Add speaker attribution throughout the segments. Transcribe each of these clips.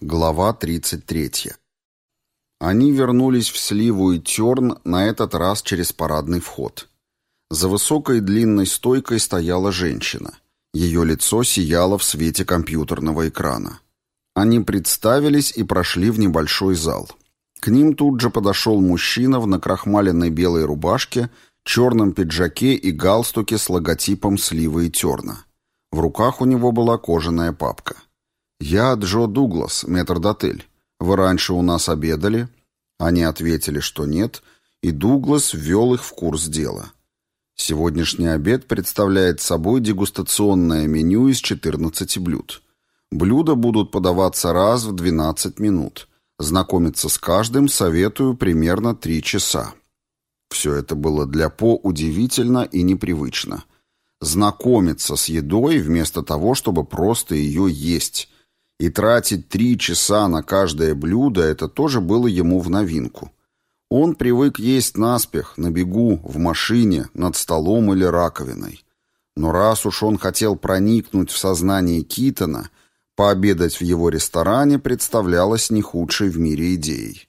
Speaker 1: Глава 33. Они вернулись в Сливу и Терн, на этот раз через парадный вход. За высокой длинной стойкой стояла женщина. Ее лицо сияло в свете компьютерного экрана. Они представились и прошли в небольшой зал. К ним тут же подошел мужчина в накрахмаленной белой рубашке, черном пиджаке и галстуке с логотипом Сливы и Терна. В руках у него была кожаная папка. «Я Джо Дуглас, метрдотель. Вы раньше у нас обедали?» Они ответили, что нет, и Дуглас ввел их в курс дела. Сегодняшний обед представляет собой дегустационное меню из 14 блюд. Блюда будут подаваться раз в 12 минут. Знакомиться с каждым советую примерно 3 часа. Все это было для По удивительно и непривычно. Знакомиться с едой вместо того, чтобы просто ее есть, и тратить три часа на каждое блюдо – это тоже было ему в новинку. Он привык есть наспех, на бегу, в машине, над столом или раковиной. Но раз уж он хотел проникнуть в сознание Китона, пообедать в его ресторане представлялось не худшей в мире идеей.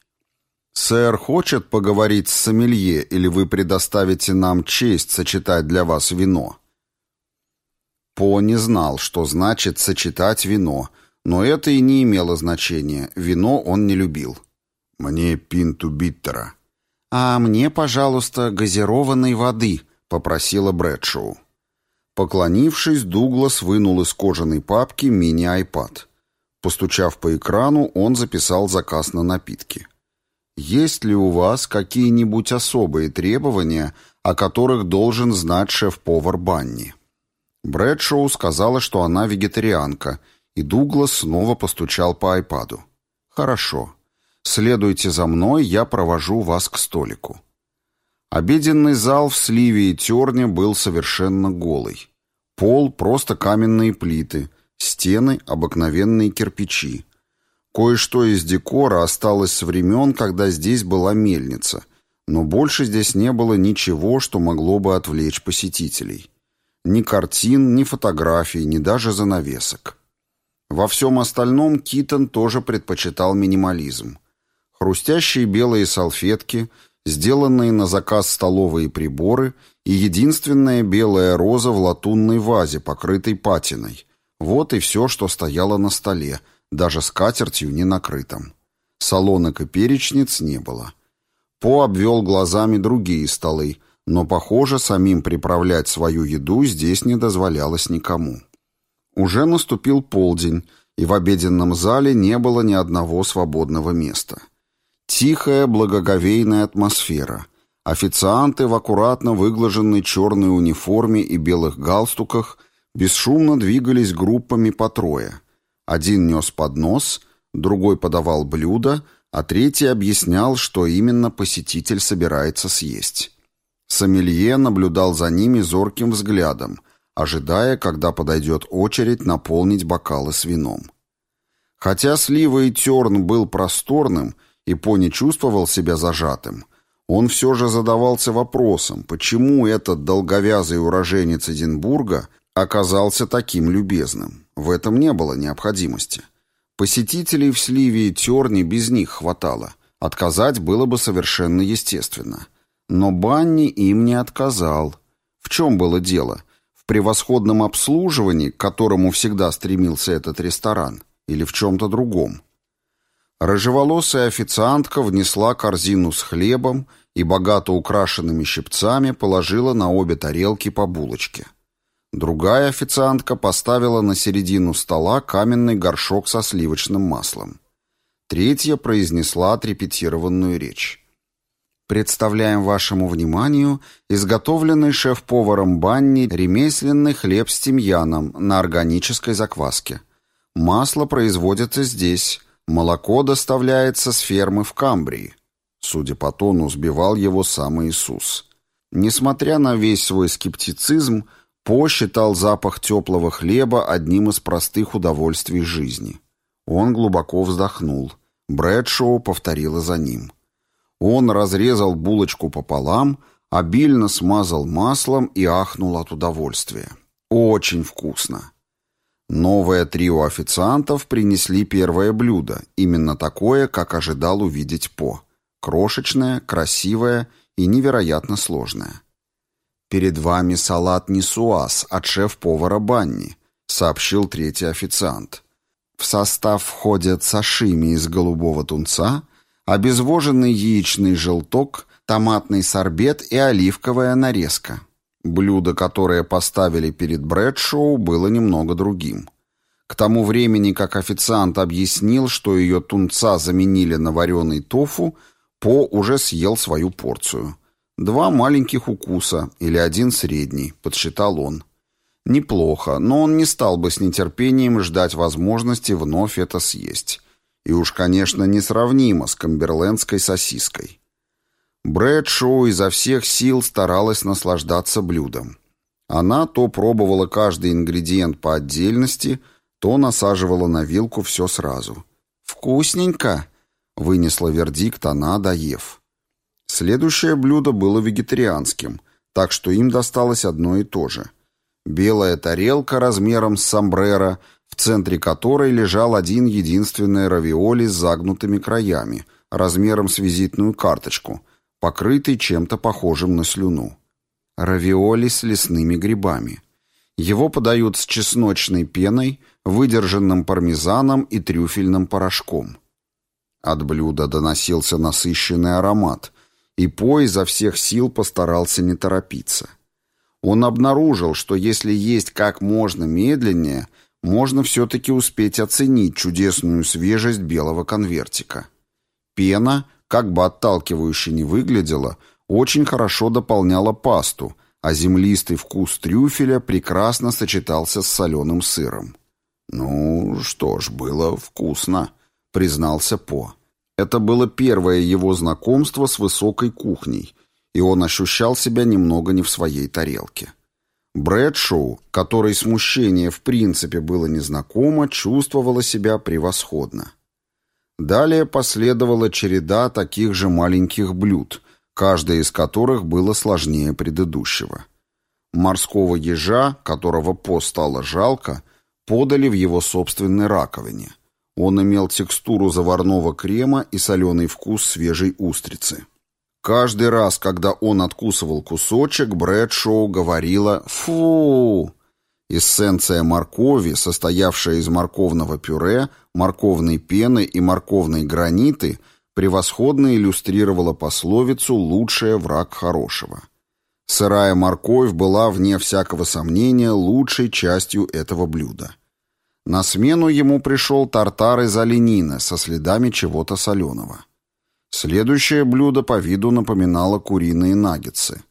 Speaker 1: «Сэр хочет поговорить с сомелье, или вы предоставите нам честь сочетать для вас вино?» По не знал, что значит «сочетать вино», но это и не имело значения, вино он не любил. «Мне пинту биттера». «А мне, пожалуйста, газированной воды», — попросила Брэдшоу. Поклонившись, Дуглас вынул из кожаной папки мини-айпад. Постучав по экрану, он записал заказ на напитки. «Есть ли у вас какие-нибудь особые требования, о которых должен знать шеф-повар Банни?» Брэдшоу сказала, что она вегетарианка — и Дуглас снова постучал по айпаду. «Хорошо. Следуйте за мной, я провожу вас к столику». Обеденный зал в сливе и терне был совершенно голый. Пол — просто каменные плиты, стены — обыкновенные кирпичи. Кое-что из декора осталось с времен, когда здесь была мельница, но больше здесь не было ничего, что могло бы отвлечь посетителей. Ни картин, ни фотографий, ни даже занавесок. Во всем остальном Китон тоже предпочитал минимализм. Хрустящие белые салфетки, сделанные на заказ столовые приборы и единственная белая роза в латунной вазе, покрытой патиной. Вот и все, что стояло на столе, даже скатертью не накрытом. Солонок и перечниц не было. По обвел глазами другие столы, но, похоже, самим приправлять свою еду здесь не дозволялось никому. Уже наступил полдень, и в обеденном зале не было ни одного свободного места. Тихая, благоговейная атмосфера. Официанты в аккуратно выглаженной черной униформе и белых галстуках бесшумно двигались группами по трое. Один нес поднос, другой подавал блюдо, а третий объяснял, что именно посетитель собирается съесть. Сомелье наблюдал за ними зорким взглядом, ожидая, когда подойдет очередь наполнить бокалы с вином. Хотя слива и терн был просторным, и пони чувствовал себя зажатым, он все же задавался вопросом, почему этот долговязый уроженец Эдинбурга оказался таким любезным. В этом не было необходимости. Посетителей в сливе и терне без них хватало. Отказать было бы совершенно естественно. Но Банни им не отказал. В чем было дело? Превосходном обслуживании, к которому всегда стремился этот ресторан, или в чем-то другом. Рыжеволосая официантка внесла корзину с хлебом и богато украшенными щипцами положила на обе тарелки по булочке. Другая официантка поставила на середину стола каменный горшок со сливочным маслом. Третья произнесла отрепетированную речь. Представляем вашему вниманию изготовленный шеф-поваром Банни ремесленный хлеб с тимьяном на органической закваске. Масло производится здесь, молоко доставляется с фермы в Камбрии. Судя по тону, сбивал его сам Иисус. Несмотря на весь свой скептицизм, По считал запах теплого хлеба одним из простых удовольствий жизни. Он глубоко вздохнул. Брэдшоу повторила за ним. Он разрезал булочку пополам, обильно смазал маслом и ахнул от удовольствия. Очень вкусно. Новое трио официантов принесли первое блюдо, именно такое, как ожидал увидеть По. Крошечное, красивое и невероятно сложное. «Перед вами салат нисуаз от шеф-повара Банни», — сообщил третий официант. В состав входят сашими из голубого тунца, обезвоженный яичный желток, томатный сорбет и оливковая нарезка. Блюдо, которое поставили перед Брэдшоу, было немного другим. К тому времени, как официант объяснил, что ее тунца заменили на вареный тофу, По уже съел свою порцию. Два маленьких укуса или один средний, подсчитал он. Неплохо, но он не стал бы с нетерпением ждать возможности вновь это съесть. И уж, конечно, несравнимо с камберлендской сосиской. Брэдшоу изо всех сил старалась наслаждаться блюдом. Она то пробовала каждый ингредиент по отдельности, то насаживала на вилку все сразу. «Вкусненько!» — вынесла вердикт она, доев. Следующее блюдо было вегетарианским, так что им досталось одно и то же. Белая тарелка размером с сомбреро, в центре которой лежал один единственный равиоли с загнутыми краями, размером с визитную карточку — покрытый чем-то похожим на слюну. Равиоли с лесными грибами. Его подают с чесночной пеной, выдержанным пармезаном и трюфельным порошком. От блюда доносился насыщенный аромат, и По изо всех сил постарался не торопиться. Он обнаружил, что если есть как можно медленнее, можно все-таки успеть оценить чудесную свежесть белого конвертика. Пена, как бы отталкивающе не выглядела, очень хорошо дополняла пасту, а землистый вкус трюфеля прекрасно сочетался с соленым сыром. «Ну что ж, было вкусно», — признался По. Это было первое его знакомство с высокой кухней, и он ощущал себя немного не в своей тарелке. Брэдшоу, которой смущение в принципе было незнакомо, чувствовала себя превосходно. Далее последовала череда таких же маленьких блюд, каждое из которых было сложнее предыдущего. Морского ежа, которого По стало жалко, подали в его собственной раковине. Он имел текстуру заварного крема и соленый вкус свежей устрицы. Каждый раз, когда он откусывал кусочек, Брэдшоу говорила «Фу!». Эссенция моркови, состоявшая из морковного пюре, морковной пены и морковной граниты, превосходно иллюстрировала пословицу «лучшее враг хорошего». Сырая морковь была, вне всякого сомнения, лучшей частью этого блюда. На смену ему пришел тартар из оленины со следами чего-то соленого. Следующее блюдо по виду напоминало куриные наггетсы.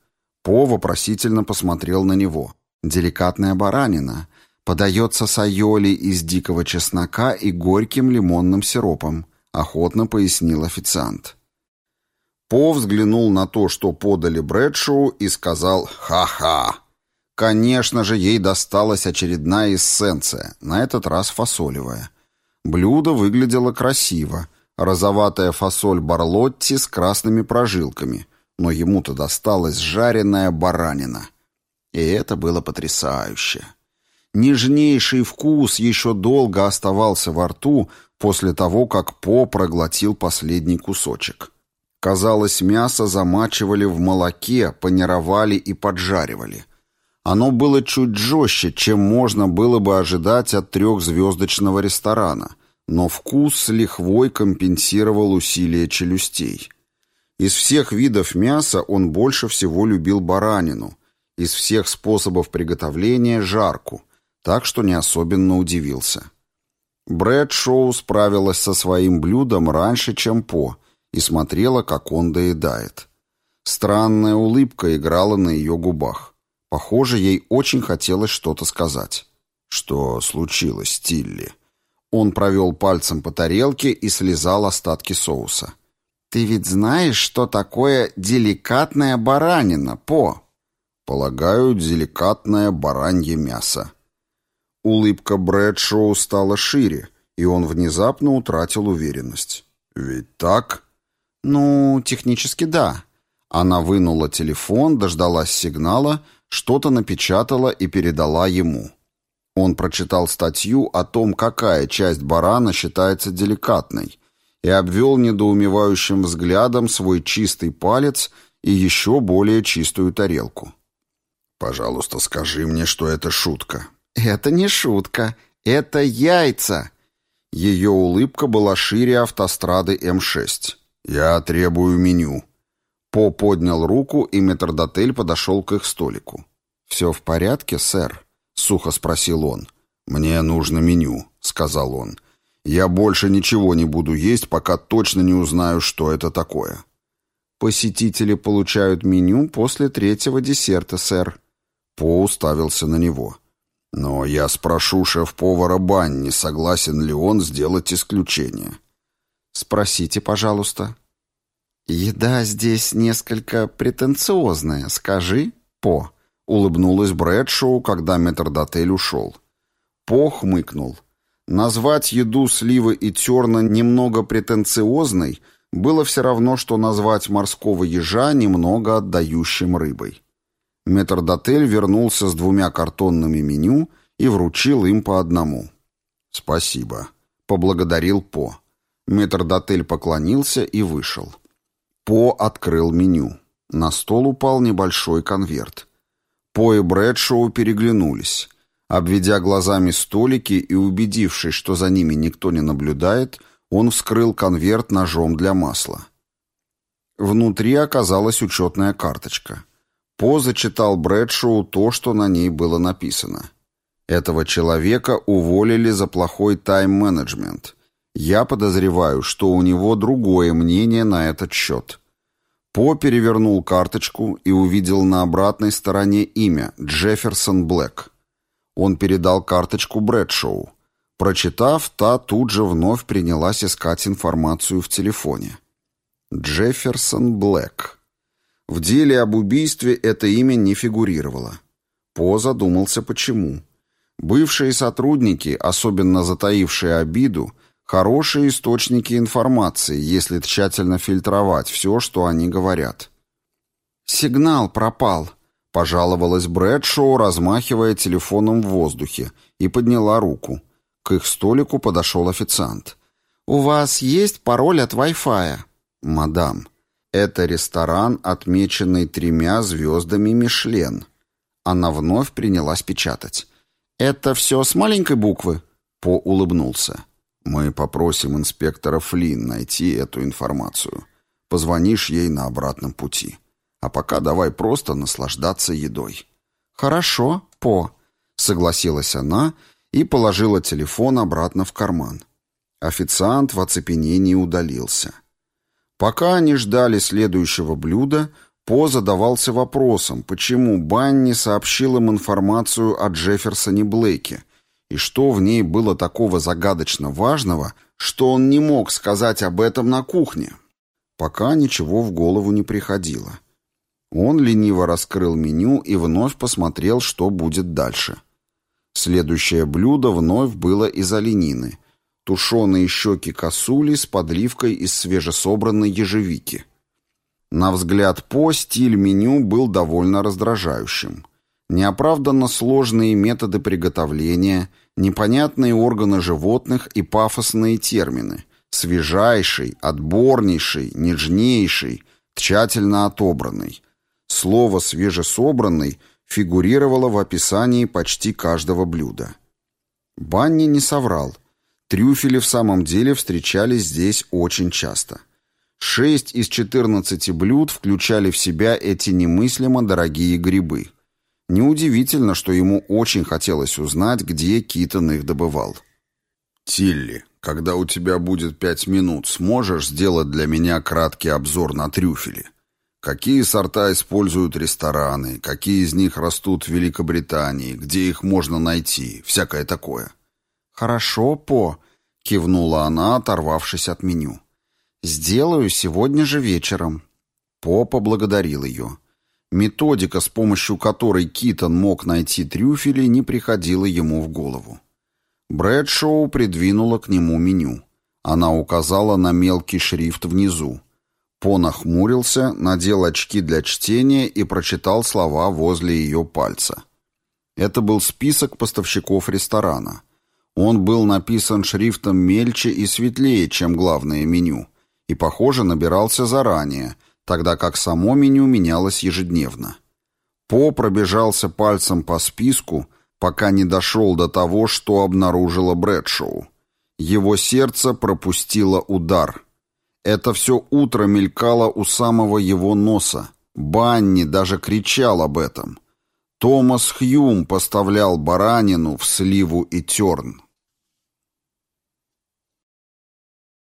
Speaker 1: По вопросительно посмотрел на него. Деликатная баранина. Подается с айоли из дикого чеснока и горьким лимонным сиропом, охотно пояснил официант. По взглянул на то, что подали Брэдшоу, и сказал «Ха-ха!». Конечно же, ей досталась очередная эссенция, на этот раз фасолевая. Блюдо выглядело красиво. Розоватая фасоль барлотти с красными прожилками, но ему-то досталась жареная баранина. И это было потрясающе. Нежнейший вкус еще долго оставался во рту после того, как По проглотил последний кусочек. Казалось, мясо замачивали в молоке, панировали и поджаривали. Оно было чуть жестче, чем можно было бы ожидать от трехзвездочного ресторана, но вкус с лихвой компенсировал усилия челюстей. Из всех видов мяса он больше всего любил баранину – из всех способов приготовления жарку, так что не особенно удивился. Брэд Шоу справилась со своим блюдом раньше, чем По, и смотрела, как он доедает. Странная улыбка играла на ее губах. Похоже, ей очень хотелось что-то сказать. Что случилось, Тилли? Он провел пальцем по тарелке и слезал остатки соуса. «Ты ведь знаешь, что такое деликатная баранина, По?» Полагаю, деликатное баранье мясо. Улыбка Брэдшоу стала шире, и он внезапно утратил уверенность. «Ведь так?» «Ну, технически да». Она вынула телефон, дождалась сигнала, что-то напечатала и передала ему. Он прочитал статью о том, какая часть барана считается деликатной, и обвел недоумевающим взглядом свой чистый палец и еще более чистую тарелку. «Пожалуйста, скажи мне, что это шутка».
Speaker 2: «Это не шутка, это яйца!»
Speaker 1: Ее улыбка была шире автострады М6. «Я требую меню». По поднял руку, и метрдотель подошел к их столику. «Все в порядке, сэр?» — сухо спросил он. «Мне нужно меню», — сказал он. «Я больше ничего не буду есть, пока точно не узнаю, что это такое».
Speaker 2: «Посетители получают меню после третьего десерта, сэр».
Speaker 1: По уставился на него. «Но я спрошу шеф-повара Банни, согласен ли он сделать исключение».
Speaker 2: «Спросите, пожалуйста». «Еда здесь несколько претенциозная, скажи, По», — улыбнулась Брэдшоу, когда метрдотель ушел. По хмыкнул. Назвать еду сливы и терна немного претенциозной было все равно, что назвать морского ежа немного отдающим рыбой. Метрдотель вернулся с двумя картонными меню и вручил им по одному. «Спасибо», — поблагодарил По. Метрдотель поклонился и вышел. По открыл меню. На стол упал небольшой конверт. По и Брэдшоу переглянулись. Обведя глазами столики и убедившись, что за ними никто не наблюдает, он вскрыл конверт ножом для масла. Внутри оказалась учетная карточка. По зачитал Брэдшоу то, что на ней было написано. Этого человека уволили за плохой тайм-менеджмент. Я подозреваю, что у него другое мнение на этот счет. По перевернул карточку и увидел на обратной стороне имя Джефферсон Блэк. Он передал карточку Брэдшоу. Прочитав, та тут же вновь принялась искать информацию в телефоне. Джефферсон Блэк. В деле об убийстве это имя не фигурировало. По задумался, почему. Бывшие сотрудники, особенно затаившие обиду, Хорошие источники информации, если тщательно фильтровать все, что они говорят. «Сигнал пропал», — пожаловалась Брэдшоу, размахивая телефоном в воздухе, и подняла руку. К их столику подошел официант. «У вас есть пароль от Wi-Fi?» «Мадам, это ресторан, отмеченный тремя звездами Мишлен». Она вновь принялась печатать. «Это все с маленькой буквы?» По улыбнулся. Мы попросим инспектора Флинн найти эту информацию. Позвонишь ей на обратном пути. А пока давай просто наслаждаться едой». «Хорошо, По», — согласилась она и положила телефон обратно в карман.
Speaker 1: Официант в оцепенении удалился. Пока они ждали следующего блюда, По задавался вопросом, почему Банни сообщил им информацию о Джефферсоне Блейке — и что в ней было такого загадочно важного, что он не мог сказать об этом на кухне? Пока ничего в голову не приходило. Он лениво раскрыл меню и вновь посмотрел, что будет дальше. Следующее блюдо вновь было из оленины. Тушеные щеки косули с подливкой из свежесобранной ежевики. На взгляд По стиль меню был довольно раздражающим. Неоправданно сложные методы приготовления – непонятные органы животных и пафосные термины. Свежайший, отборнейший, нежнейший, тщательно отобранный. Слово «свежесобранный» фигурировало в описании почти каждого блюда. Банни не соврал. Трюфели в самом деле встречались здесь очень часто. Шесть из четырнадцати блюд включали в себя эти немыслимо дорогие грибы. Неудивительно, что ему очень хотелось узнать, где Китон их добывал. «Тилли, когда у тебя будет пять минут, сможешь сделать для меня краткий обзор на трюфели? Какие сорта используют рестораны, какие из них растут в Великобритании, где их можно найти, всякое такое?»
Speaker 2: «Хорошо, По», — кивнула она, оторвавшись от меню. «Сделаю сегодня же вечером».
Speaker 1: По поблагодарил ее. Методика, с помощью которой Китон мог найти трюфели, не приходила ему в голову. Брэдшоу придвинула к нему меню. Она указала на мелкий шрифт внизу. По нахмурился, надел очки для чтения и прочитал слова возле ее пальца. Это был список поставщиков ресторана. Он был написан шрифтом мельче и светлее, чем главное меню, и, похоже, набирался заранее, тогда как само меню менялось ежедневно. По пробежался пальцем по списку, пока не дошел до того, что обнаружила Брэдшоу. Его сердце пропустило удар. Это все утро мелькало у самого его носа. Банни даже кричал об этом. Томас Хьюм поставлял баранину в сливу и терн.